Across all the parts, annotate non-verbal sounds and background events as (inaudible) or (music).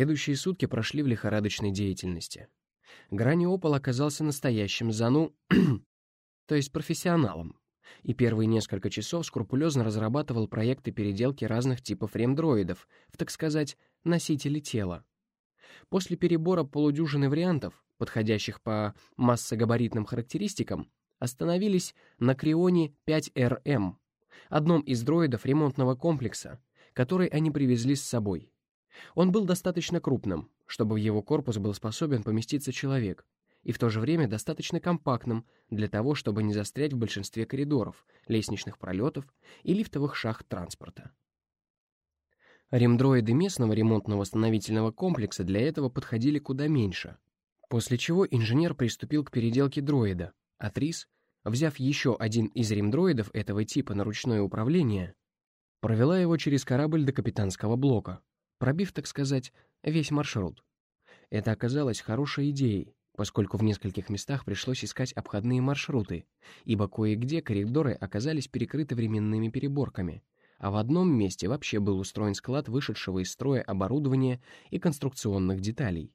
Следующие сутки прошли в лихорадочной деятельности. Граниопол оказался настоящим зану... (clears throat) то есть профессионалом, и первые несколько часов скрупулезно разрабатывал проекты переделки разных типов ремдроидов в, так сказать, носители тела. После перебора полудюжины вариантов, подходящих по массогабаритным характеристикам, остановились на Крионе 5РМ, одном из дроидов ремонтного комплекса, который они привезли с собой. Он был достаточно крупным, чтобы в его корпус был способен поместиться человек, и в то же время достаточно компактным для того, чтобы не застрять в большинстве коридоров, лестничных пролетов и лифтовых шахт транспорта. Ремдроиды местного ремонтно-восстановительного комплекса для этого подходили куда меньше, после чего инженер приступил к переделке дроида, а Трис, взяв еще один из ремдроидов этого типа на ручное управление, провела его через корабль до капитанского блока, пробив, так сказать, весь маршрут. Это оказалось хорошей идеей, поскольку в нескольких местах пришлось искать обходные маршруты, ибо кое-где коридоры оказались перекрыты временными переборками, а в одном месте вообще был устроен склад вышедшего из строя оборудования и конструкционных деталей.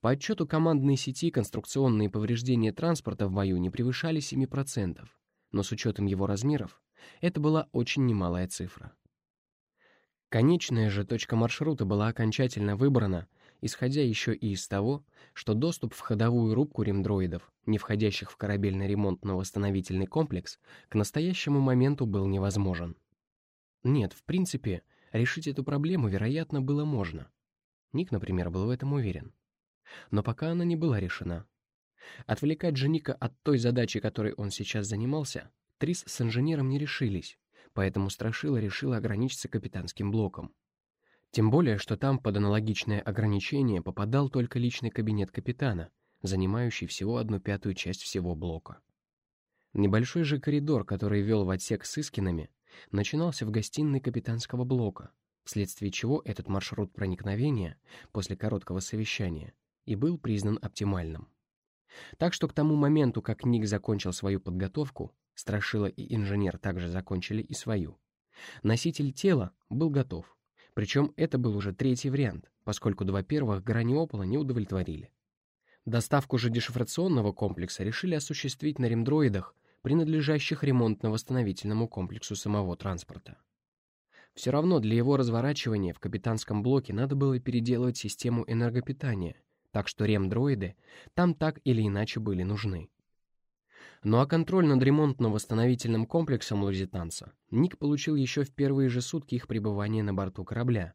По отчету командной сети конструкционные повреждения транспорта в бою не превышали 7%, но с учетом его размеров это была очень немалая цифра. Конечная же точка маршрута была окончательно выбрана исходя еще и из того, что доступ в ходовую рубку ремдроидов, не входящих в корабельно-ремонтно-восстановительный комплекс, к настоящему моменту был невозможен. Нет, в принципе, решить эту проблему, вероятно, было можно. Ник, например, был в этом уверен. Но пока она не была решена. Отвлекать же Ника от той задачи, которой он сейчас занимался, Трис с инженером не решились, поэтому Страшила решила ограничиться капитанским блоком. Тем более, что там под аналогичное ограничение попадал только личный кабинет капитана, занимающий всего одну пятую часть всего блока. Небольшой же коридор, который вел в отсек с Искинами, начинался в гостиной капитанского блока, вследствие чего этот маршрут проникновения после короткого совещания и был признан оптимальным. Так что к тому моменту, как Ник закончил свою подготовку, Страшила и инженер также закончили и свою. Носитель тела был готов, причем это был уже третий вариант, поскольку два первых Граниопола не удовлетворили. Доставку же дешифрационного комплекса решили осуществить на ремдроидах, принадлежащих ремонтно-восстановительному комплексу самого транспорта. Все равно для его разворачивания в капитанском блоке надо было переделывать систему энергопитания, так что ремдроиды там так или иначе были нужны. Ну а контроль над ремонтно-восстановительным комплексом лузитанца Ник получил еще в первые же сутки их пребывания на борту корабля.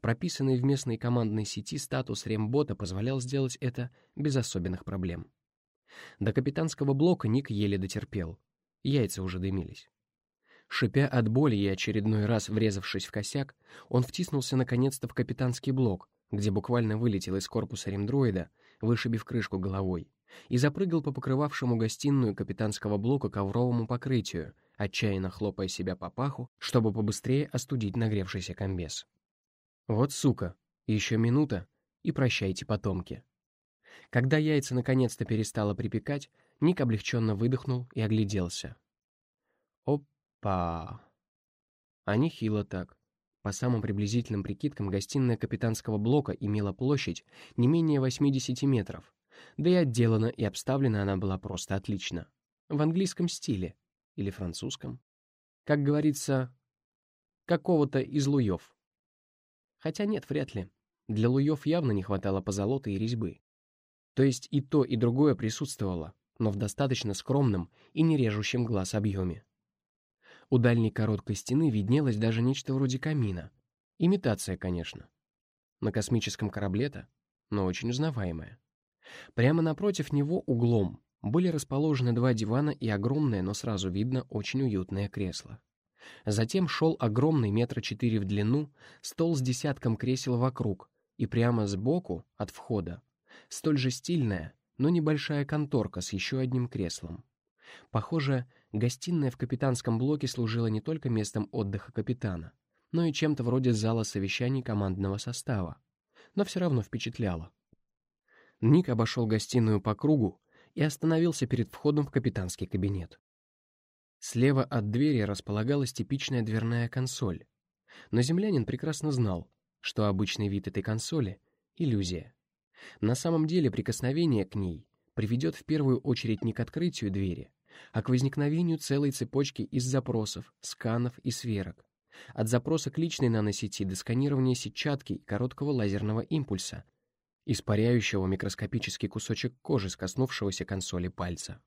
Прописанный в местной командной сети статус рембота позволял сделать это без особенных проблем. До капитанского блока Ник еле дотерпел. Яйца уже дымились. Шипя от боли и очередной раз врезавшись в косяк, он втиснулся наконец-то в капитанский блок, где буквально вылетел из корпуса ремдроида, вышибив крышку головой и запрыгал по покрывавшему гостиную капитанского блока ковровому покрытию, отчаянно хлопая себя по паху, чтобы побыстрее остудить нагревшийся комбез. Вот сука, еще минута, и прощайте, потомки. Когда яйца наконец-то перестало припекать, Ник облегченно выдохнул и огляделся. Опа! А нехило так. По самым приблизительным прикидкам, гостиная капитанского блока имела площадь не менее 80 метров, да и отделана и обставлена она была просто отлично. В английском стиле. Или французском. Как говорится, какого-то из луев. Хотя нет, вряд ли. Для луев явно не хватало позолоты и резьбы. То есть и то, и другое присутствовало, но в достаточно скромном и не режущем глаз объеме. У дальней короткой стены виднелось даже нечто вроде камина. Имитация, конечно. На космическом корабле-то, но очень узнаваемая. Прямо напротив него углом были расположены два дивана и огромное, но сразу видно, очень уютное кресло. Затем шел огромный метра четыре в длину стол с десятком кресел вокруг, и прямо сбоку, от входа, столь же стильная, но небольшая конторка с еще одним креслом. Похоже, гостиная в капитанском блоке служила не только местом отдыха капитана, но и чем-то вроде зала совещаний командного состава, но все равно впечатляла. Ник обошел гостиную по кругу и остановился перед входом в капитанский кабинет. Слева от двери располагалась типичная дверная консоль, но землянин прекрасно знал, что обычный вид этой консоли иллюзия. На самом деле прикосновение к ней приведет в первую очередь не к открытию двери, а к возникновению целой цепочки из запросов, сканов и сверок. От запроса к личной наносети до сканирования сетчатки и короткого лазерного импульса, испаряющего микроскопический кусочек кожи с коснувшегося консоли пальца.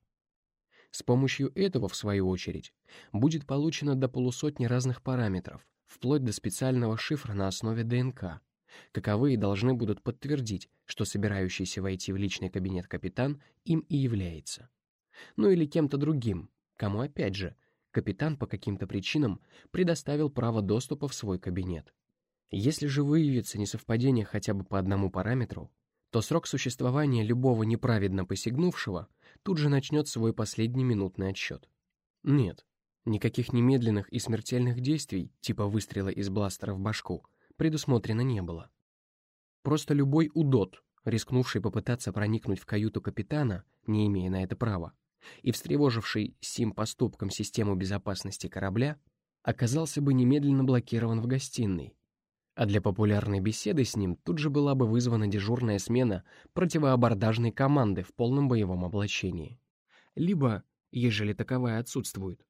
С помощью этого, в свою очередь, будет получено до полусотни разных параметров, вплоть до специального шифра на основе ДНК, каковые должны будут подтвердить, что собирающийся войти в личный кабинет капитан им и является. Ну или кем-то другим, кому опять же, капитан по каким-то причинам предоставил право доступа в свой кабинет. Если же выявится несовпадение хотя бы по одному параметру, то срок существования любого неправедно посягнувшего тут же начнет свой последний минутный отсчет. Нет, никаких немедленных и смертельных действий, типа выстрела из бластера в башку, предусмотрено не было. Просто любой удот, рискнувший попытаться проникнуть в каюту капитана, не имея на это права, и встревоживший сим поступком систему безопасности корабля, оказался бы немедленно блокирован в гостиной, а для популярной беседы с ним тут же была бы вызвана дежурная смена противоабордажной команды в полном боевом облачении. Либо, ежели таковая отсутствует,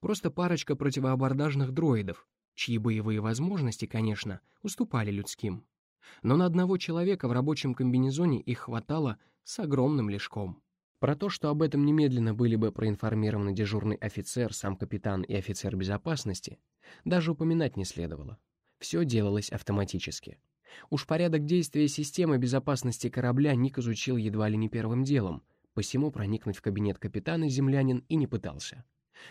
просто парочка противоабордажных дроидов, чьи боевые возможности, конечно, уступали людским. Но на одного человека в рабочем комбинезоне их хватало с огромным лешком. Про то, что об этом немедленно были бы проинформированы дежурный офицер, сам капитан и офицер безопасности, даже упоминать не следовало. Все делалось автоматически. Уж порядок действия системы безопасности корабля Ник изучил едва ли не первым делом, посему проникнуть в кабинет капитана землянин и не пытался.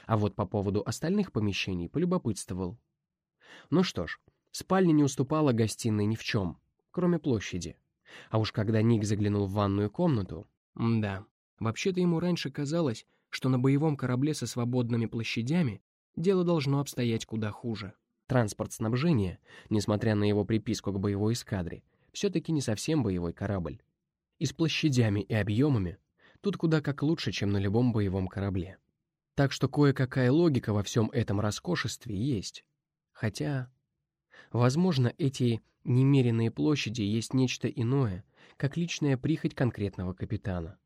А вот по поводу остальных помещений полюбопытствовал. Ну что ж, спальня не уступала гостиной ни в чем, кроме площади. А уж когда Ник заглянул в ванную комнату... Да, вообще-то ему раньше казалось, что на боевом корабле со свободными площадями дело должно обстоять куда хуже. Транспорт снабжения, несмотря на его приписку к боевой эскадре, все-таки не совсем боевой корабль. И с площадями и объемами тут куда как лучше, чем на любом боевом корабле. Так что кое-какая логика во всем этом роскошестве есть. Хотя, возможно, эти немеренные площади есть нечто иное, как личная прихоть конкретного капитана.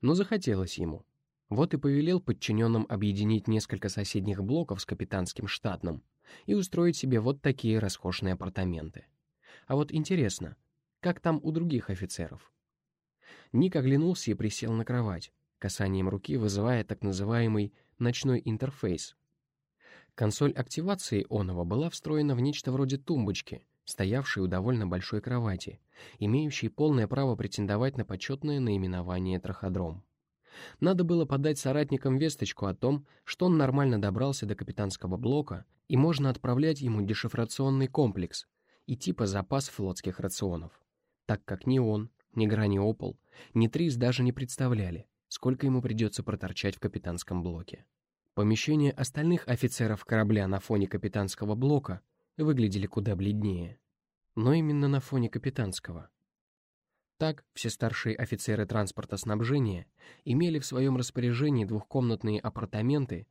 Но захотелось ему. Вот и повелел подчиненным объединить несколько соседних блоков с капитанским штатным и устроить себе вот такие роскошные апартаменты. А вот интересно, как там у других офицеров? Ник оглянулся и присел на кровать, касанием руки вызывая так называемый ночной интерфейс, Консоль активации оного была встроена в нечто вроде тумбочки, стоявшей у довольно большой кровати, имеющей полное право претендовать на почетное наименование траходром. Надо было подать соратникам весточку о том, что он нормально добрался до капитанского блока и можно отправлять ему дешифрационный комплекс и типа запас флотских рационов, так как ни он, ни Граниопол, ни Трис даже не представляли, сколько ему придется проторчать в капитанском блоке. Помещения остальных офицеров корабля на фоне капитанского блока выглядели куда бледнее. Но именно на фоне капитанского. Так, все старшие офицеры транспорта снабжения имели в своем распоряжении двухкомнатные апартаменты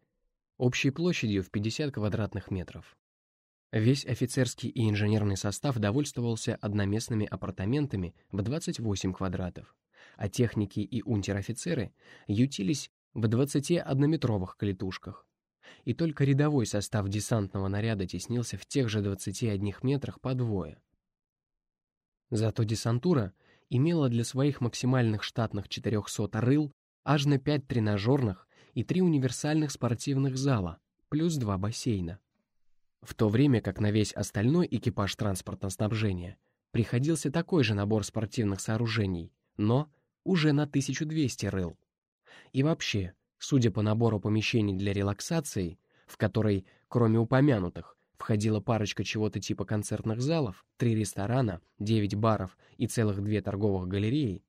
общей площадью в 50 квадратных метров. Весь офицерский и инженерный состав довольствовался одноместными апартаментами в 28 квадратов, а техники и унтер-офицеры ютились в 21-метровых клетушках. И только рядовой состав десантного наряда теснился в тех же 21 метрах по двое. Зато десантура имела для своих максимальных штатных 400 рыл аж на 5 тренажерных и 3 универсальных спортивных зала, плюс 2 бассейна. В то время как на весь остальной экипаж транспортного снабжения приходился такой же набор спортивных сооружений, но уже на 1200 рыл. И вообще, судя по набору помещений для релаксации, в которой, кроме упомянутых, входила парочка чего-то типа концертных залов, три ресторана, девять баров и целых две торговых галереи,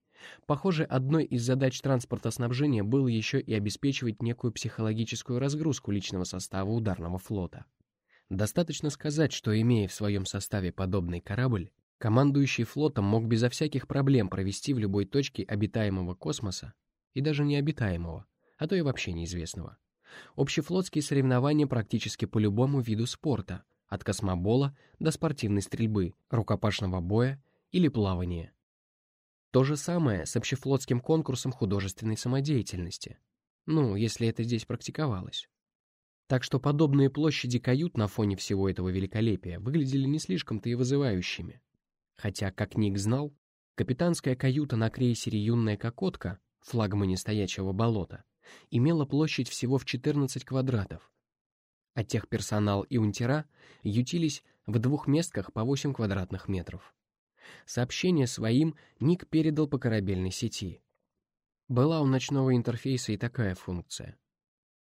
похоже, одной из задач транспорта снабжения было еще и обеспечивать некую психологическую разгрузку личного состава ударного флота. Достаточно сказать, что, имея в своем составе подобный корабль, командующий флотом мог безо всяких проблем провести в любой точке обитаемого космоса и даже необитаемого, а то и вообще неизвестного. Общефлотские соревнования практически по любому виду спорта, от космобола до спортивной стрельбы, рукопашного боя или плавание. То же самое с общефлотским конкурсом художественной самодеятельности. Ну, если это здесь практиковалось. Так что подобные площади кают на фоне всего этого великолепия выглядели не слишком-то и вызывающими. Хотя, как Ник знал, капитанская каюта на крейсере «Юная кокотка», флагмане стоячего болота, имела площадь всего в 14 квадратов, а техперсонал и унтера ютились в двух местках по 8 квадратных метров. Сообщение своим Ник передал по корабельной сети. Была у ночного интерфейса и такая функция.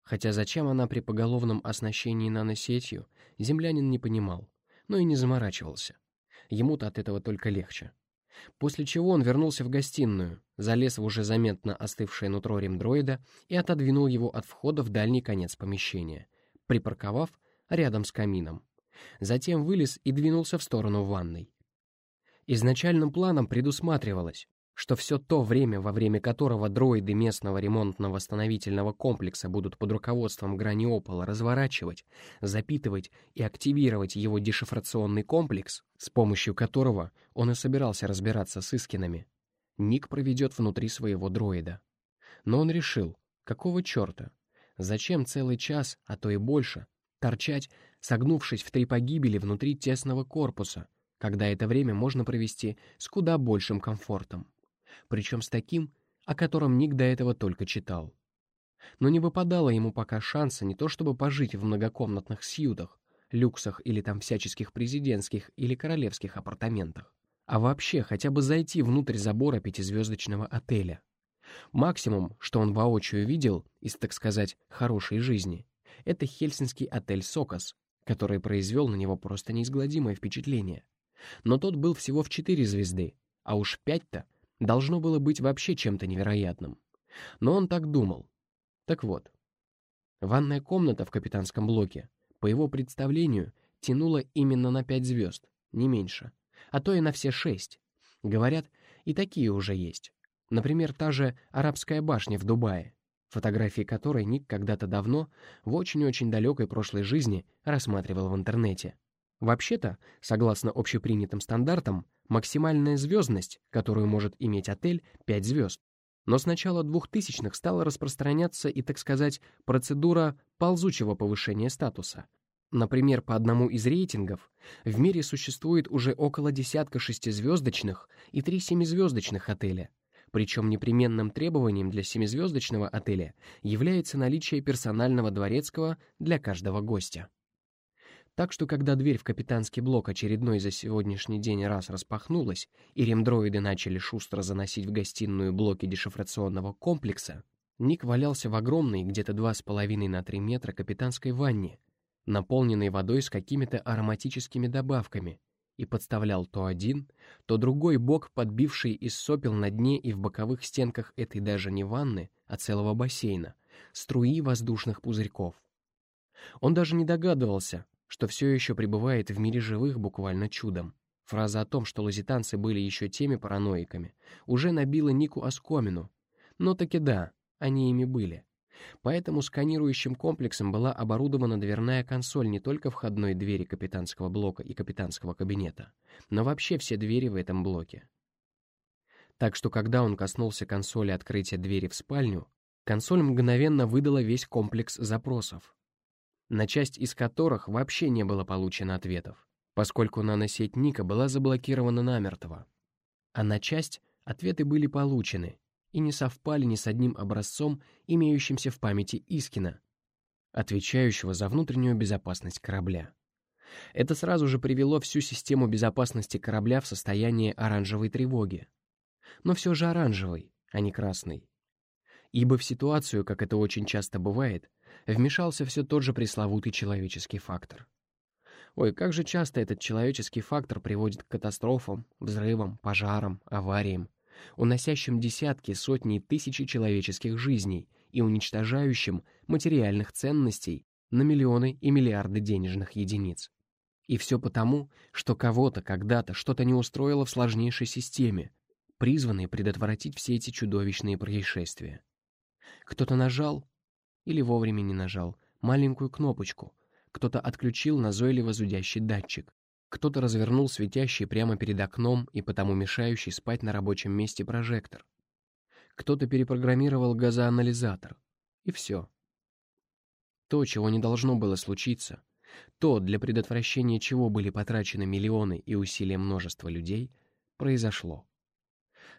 Хотя зачем она при поголовном оснащении наносетью, землянин не понимал, но и не заморачивался. Ему-то от этого только легче. После чего он вернулся в гостиную, залез в уже заметно остывшее нутро ремдроида и отодвинул его от входа в дальний конец помещения, припарковав рядом с камином. Затем вылез и двинулся в сторону ванной. Изначальным планом предусматривалось, что все то время, во время которого дроиды местного ремонтно-восстановительного комплекса будут под руководством Граниопола разворачивать, запитывать и активировать его дешифрационный комплекс, с помощью которого он и собирался разбираться с Искинами, Ник проведет внутри своего дроида. Но он решил, какого черта? Зачем целый час, а то и больше, торчать, согнувшись в три погибели внутри тесного корпуса, когда это время можно провести с куда большим комфортом? Причем с таким, о котором Ник до этого только читал. Но не выпадало ему пока шанса не то чтобы пожить в многокомнатных сьютах, люксах или там всяческих президентских или королевских апартаментах, а вообще хотя бы зайти внутрь забора пятизвездочного отеля. Максимум, что он воочию видел из, так сказать, хорошей жизни, это хельсинский отель «Сокос», который произвел на него просто неизгладимое впечатление. Но тот был всего в четыре звезды, а уж пять-то должно было быть вообще чем-то невероятным. Но он так думал. Так вот, ванная комната в капитанском блоке, по его представлению, тянула именно на пять звезд, не меньше, а то и на все шесть. Говорят, и такие уже есть. Например, та же арабская башня в Дубае, фотографии которой Ник когда-то давно, в очень-очень далекой прошлой жизни, рассматривал в интернете. Вообще-то, согласно общепринятым стандартам, максимальная звездность, которую может иметь отель, 5 звезд. Но с начала 2000-х стала распространяться и, так сказать, процедура ползучего повышения статуса. Например, по одному из рейтингов в мире существует уже около десятка шестизвездочных и три семизвездочных отеля. Причем непременным требованием для семизвездочного отеля является наличие персонального дворецкого для каждого гостя. Так что, когда дверь в капитанский блок очередной за сегодняшний день раз распахнулась, и ремдроиды начали шустро заносить в гостиную блоки дешифрационного комплекса, Ник валялся в огромной, где-то два с половиной на три метра капитанской ванне, наполненной водой с какими-то ароматическими добавками, и подставлял то один, то другой бок, подбивший из сопел на дне и в боковых стенках этой даже не ванны, а целого бассейна, струи воздушных пузырьков. Он даже не догадывался, что все еще пребывает в мире живых буквально чудом. Фраза о том, что лазитанцы были еще теми параноиками, уже набила Нику оскомину. Но таки да, они ими были. Поэтому сканирующим комплексом была оборудована дверная консоль не только входной двери капитанского блока и капитанского кабинета, но вообще все двери в этом блоке. Так что когда он коснулся консоли открытия двери в спальню, консоль мгновенно выдала весь комплекс запросов, на часть из которых вообще не было получено ответов, поскольку наносеть Ника была заблокирована намертво. А на часть ответы были получены и не совпали ни с одним образцом, имеющимся в памяти Искина, отвечающего за внутреннюю безопасность корабля. Это сразу же привело всю систему безопасности корабля в состояние оранжевой тревоги. Но все же оранжевой, а не красной. Ибо в ситуацию, как это очень часто бывает, вмешался все тот же пресловутый человеческий фактор. Ой, как же часто этот человеческий фактор приводит к катастрофам, взрывам, пожарам, авариям, уносящим десятки, сотни и тысячи человеческих жизней и уничтожающим материальных ценностей на миллионы и миллиарды денежных единиц. И все потому, что кого-то когда-то что-то не устроило в сложнейшей системе, призванной предотвратить все эти чудовищные происшествия. Кто-то нажал, или вовремя не нажал маленькую кнопочку, кто-то отключил назойливо зудящий датчик, Кто-то развернул светящий прямо перед окном и потому мешающий спать на рабочем месте прожектор. Кто-то перепрограммировал газоанализатор. И все. То, чего не должно было случиться, то, для предотвращения чего были потрачены миллионы и усилия множества людей, произошло.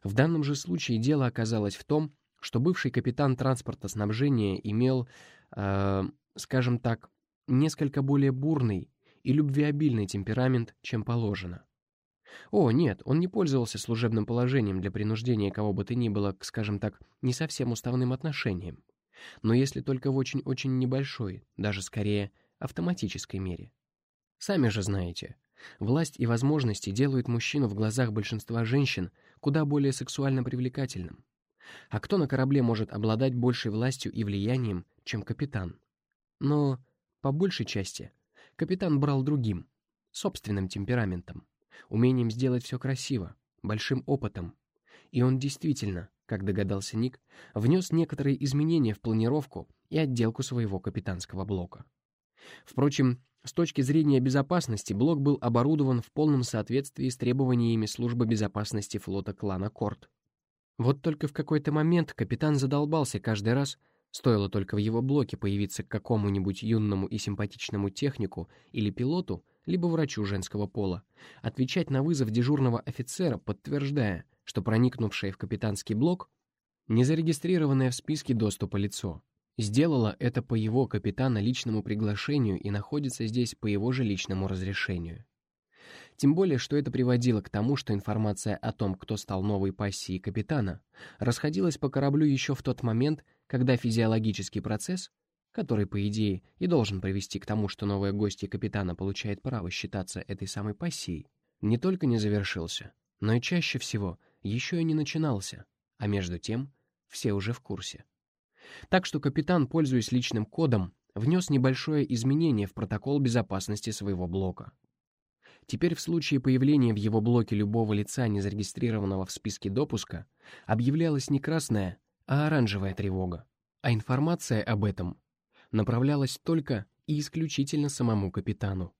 В данном же случае дело оказалось в том, что бывший капитан транспорта снабжения имел, э, скажем так, несколько более бурный и любвеобильный темперамент, чем положено. О, нет, он не пользовался служебным положением для принуждения кого бы то ни было к, скажем так, не совсем уставным отношениям, но если только в очень-очень небольшой, даже скорее автоматической мере. Сами же знаете, власть и возможности делают мужчину в глазах большинства женщин куда более сексуально привлекательным. А кто на корабле может обладать большей властью и влиянием, чем капитан? Но, по большей части, капитан брал другим, собственным темпераментом, умением сделать все красиво, большим опытом. И он действительно, как догадался Ник, внес некоторые изменения в планировку и отделку своего капитанского блока. Впрочем, с точки зрения безопасности блок был оборудован в полном соответствии с требованиями службы безопасности флота клана Корт. Вот только в какой-то момент капитан задолбался каждый раз, стоило только в его блоке появиться к какому-нибудь юному и симпатичному технику или пилоту, либо врачу женского пола, отвечать на вызов дежурного офицера, подтверждая, что проникнувшее в капитанский блок незарегистрированное в списке доступа лицо, сделала это по его капитана личному приглашению и находится здесь по его же личному разрешению. Тем более, что это приводило к тому, что информация о том, кто стал новой пассией капитана, расходилась по кораблю еще в тот момент, когда физиологический процесс, который, по идее, и должен привести к тому, что новая гостья капитана получает право считаться этой самой пассией, не только не завершился, но и чаще всего еще и не начинался, а между тем все уже в курсе. Так что капитан, пользуясь личным кодом, внес небольшое изменение в протокол безопасности своего блока. Теперь в случае появления в его блоке любого лица, не зарегистрированного в списке допуска, объявлялась не красная, а оранжевая тревога, а информация об этом направлялась только и исключительно самому капитану.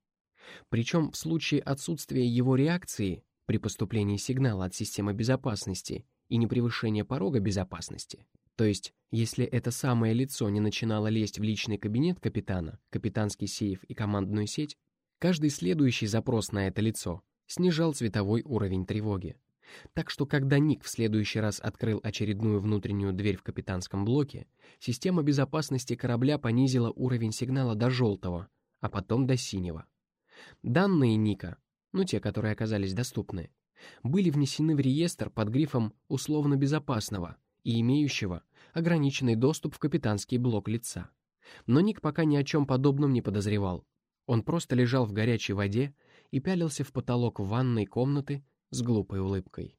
Причем в случае отсутствия его реакции при поступлении сигнала от системы безопасности и непревышения порога безопасности, то есть, если это самое лицо не начинало лезть в личный кабинет капитана, капитанский сейф и командную сеть, каждый следующий запрос на это лицо снижал цветовой уровень тревоги. Так что, когда Ник в следующий раз открыл очередную внутреннюю дверь в капитанском блоке, система безопасности корабля понизила уровень сигнала до желтого, а потом до синего. Данные Ника, ну те, которые оказались доступны, были внесены в реестр под грифом «условно безопасного», и имеющего ограниченный доступ в капитанский блок лица. Но Ник пока ни о чем подобном не подозревал. Он просто лежал в горячей воде и пялился в потолок ванной комнаты с глупой улыбкой.